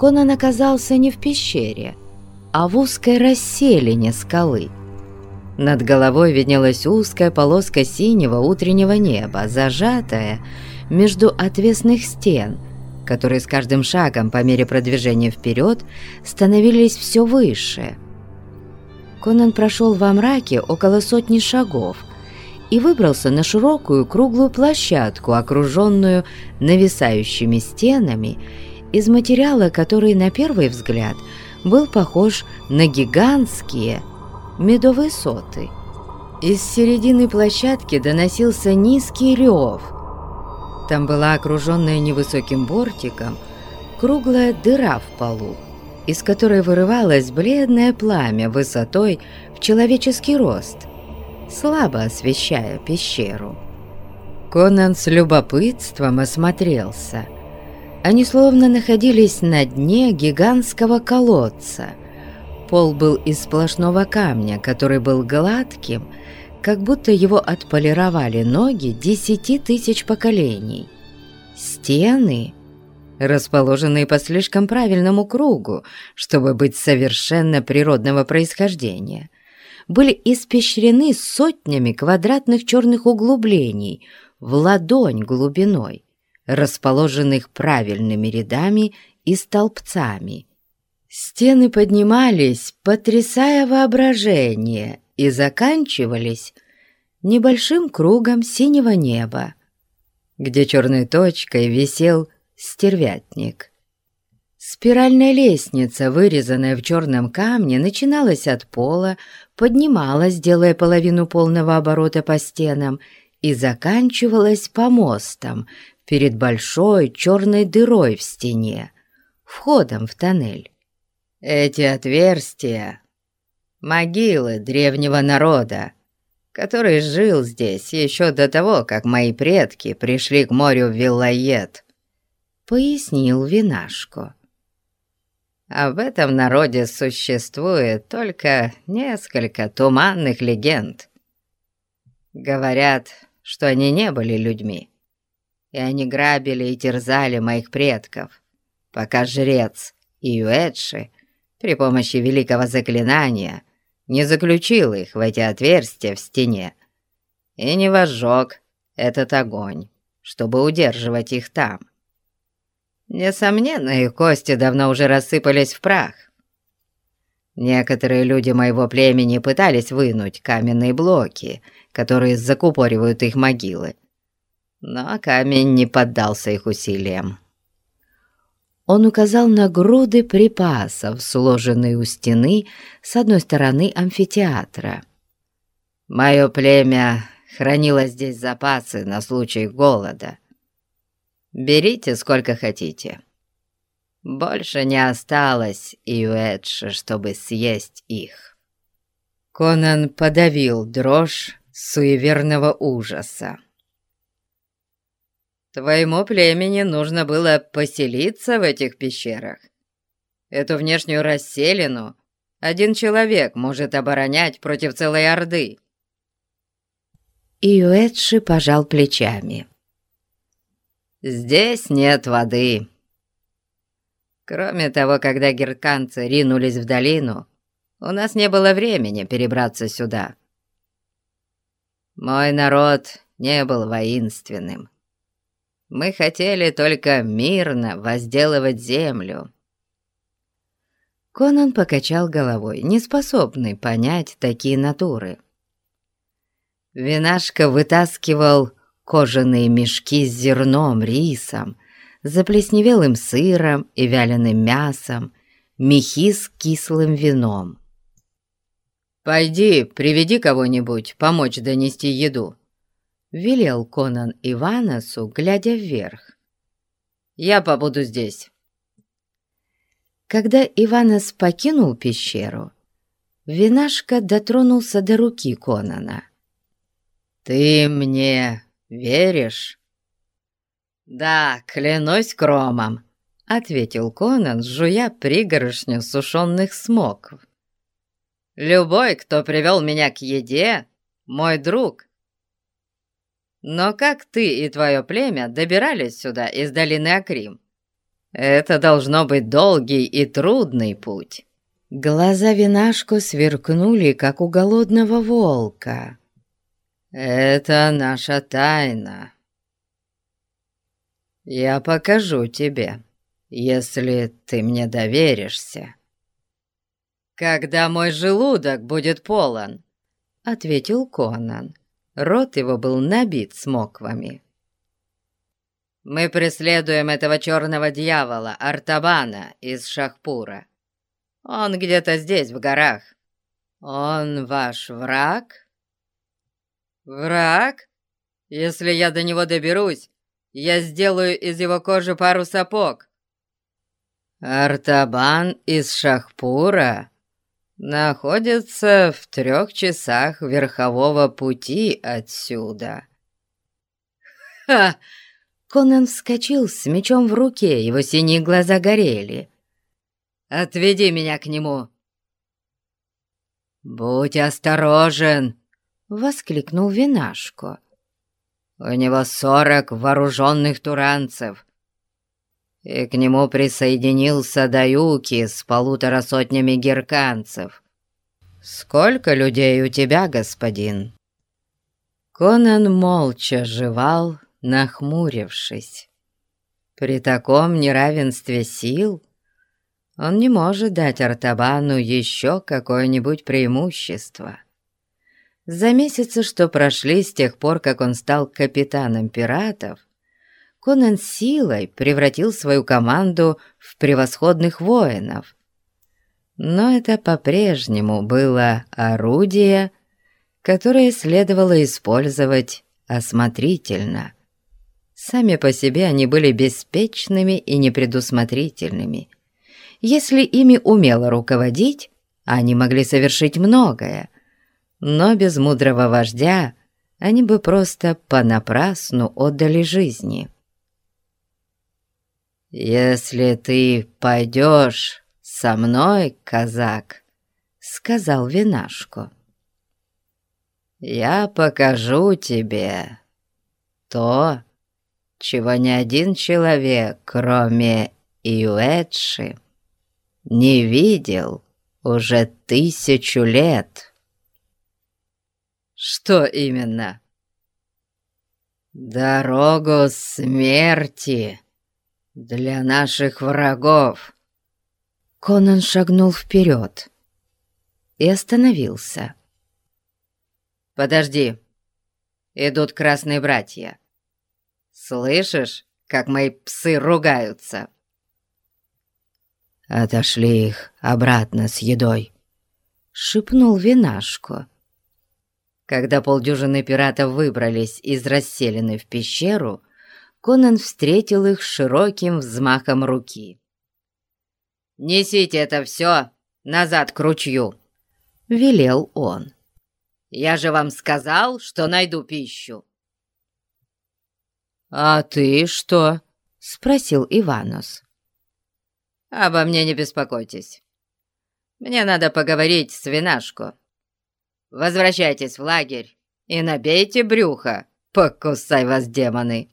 Конан оказался не в пещере, а в узкой расселине скалы. Над головой виднелась узкая полоска синего утреннего неба, зажатая между отвесных стен, которые с каждым шагом по мере продвижения вперед становились все выше. Конан прошел во мраке около сотни шагов и выбрался на широкую круглую площадку, окруженную нависающими стенами из материала, который на первый взгляд был похож на гигантские медовые соты. Из середины площадки доносился низкий рев. Там была окруженная невысоким бортиком круглая дыра в полу, из которой вырывалось бледное пламя высотой в человеческий рост, слабо освещая пещеру. Конан с любопытством осмотрелся. Они словно находились на дне гигантского колодца, Пол был из сплошного камня, который был гладким, как будто его отполировали ноги десяти тысяч поколений. Стены, расположенные по слишком правильному кругу, чтобы быть совершенно природного происхождения, были испещрены сотнями квадратных черных углублений в ладонь глубиной, расположенных правильными рядами и столбцами – Стены поднимались, потрясая воображение, и заканчивались небольшим кругом синего неба, где черной точкой висел стервятник. Спиральная лестница, вырезанная в черном камне, начиналась от пола, поднималась, делая половину полного оборота по стенам, и заканчивалась помостом перед большой черной дырой в стене, входом в тоннель. Эти отверстия — могилы древнего народа, который жил здесь еще до того, как мои предки пришли к морю в Виллает, — пояснил Винашко. Об этом народе существует только несколько туманных легенд. Говорят, что они не были людьми, и они грабили и терзали моих предков, пока жрец Иуэдши при помощи великого заклинания не заключил их в эти отверстия в стене и не возжег этот огонь, чтобы удерживать их там. Несомненно, их кости давно уже рассыпались в прах. Некоторые люди моего племени пытались вынуть каменные блоки, которые закупоривают их могилы, но камень не поддался их усилиям он указал на груды припасов, сложенные у стены с одной стороны амфитеатра. «Мое племя хранило здесь запасы на случай голода. Берите сколько хотите. Больше не осталось и у Эдши, чтобы съесть их». Конан подавил дрожь суеверного ужаса. Твоему племени нужно было поселиться в этих пещерах. Эту внешнюю расселину один человек может оборонять против целой орды». Иуэдши пожал плечами. «Здесь нет воды. Кроме того, когда герканцы ринулись в долину, у нас не было времени перебраться сюда. Мой народ не был воинственным. Мы хотели только мирно возделывать землю». Конан покачал головой, неспособный понять такие натуры. Винашка вытаскивал кожаные мешки с зерном, рисом, заплесневелым сыром и вяленым мясом, мехи с кислым вином. «Пойди, приведи кого-нибудь помочь донести еду», — велел Конан Иваносу, глядя вверх. «Я побуду здесь». Когда Иванос покинул пещеру, Винашка дотронулся до руки Конана. «Ты мне веришь?» «Да, клянусь кромом», — ответил Конан, жуя пригоршню сушеных смоков. «Любой, кто привел меня к еде, мой друг». Но как ты и твое племя добирались сюда из долины Акрим? Это должно быть долгий и трудный путь». Глаза винашку сверкнули, как у голодного волка. «Это наша тайна. Я покажу тебе, если ты мне доверишься». «Когда мой желудок будет полон», — ответил Конан. Рот его был набит смоквами. «Мы преследуем этого черного дьявола, Артабана из Шахпура. Он где-то здесь, в горах. Он ваш враг?» «Враг? Если я до него доберусь, я сделаю из его кожи пару сапог». «Артабан из Шахпура находится в трех часах верхового пути отсюда». «Ха!» Конан вскочил с мечом в руке, его синие глаза горели. «Отведи меня к нему!» «Будь осторожен!» — воскликнул Винашко. «У него сорок вооруженных туранцев, и к нему присоединился Даюки с полутора сотнями герканцев. Сколько людей у тебя, господин?» Конан молча жевал, нахмурившись. При таком неравенстве сил он не может дать Артабану еще какое-нибудь преимущество. За месяцы, что прошли с тех пор, как он стал капитаном пиратов, Конан силой превратил свою команду в превосходных воинов. Но это по-прежнему было орудие, которое следовало использовать осмотрительно. Сами по себе они были беспечными и непредусмотрительными. Если ими умело руководить, они могли совершить многое, но без мудрого вождя они бы просто понапрасну отдали жизни. «Если ты пойдешь со мной, казак», — сказал Винашко, — «я покажу тебе то, чего ни один человек, кроме Иуэдши, не видел уже тысячу лет». «Что именно?» «Дорогу смерти для наших врагов». Конан шагнул вперед и остановился. «Подожди, идут красные братья. Слышишь, как мои псы ругаются?» «Отошли их обратно с едой», — шепнул винашко. Когда полдюжины пиратов выбрались из расселены в пещеру, Конан встретил их широким взмахом руки. «Несите это все назад к ручью», — велел он. «Я же вам сказал, что найду пищу». «А ты что?» — спросил Иванос. «Обо мне не беспокойтесь. Мне надо поговорить с винашко. Возвращайтесь в лагерь и набейте брюхо, покусай вас демоны!»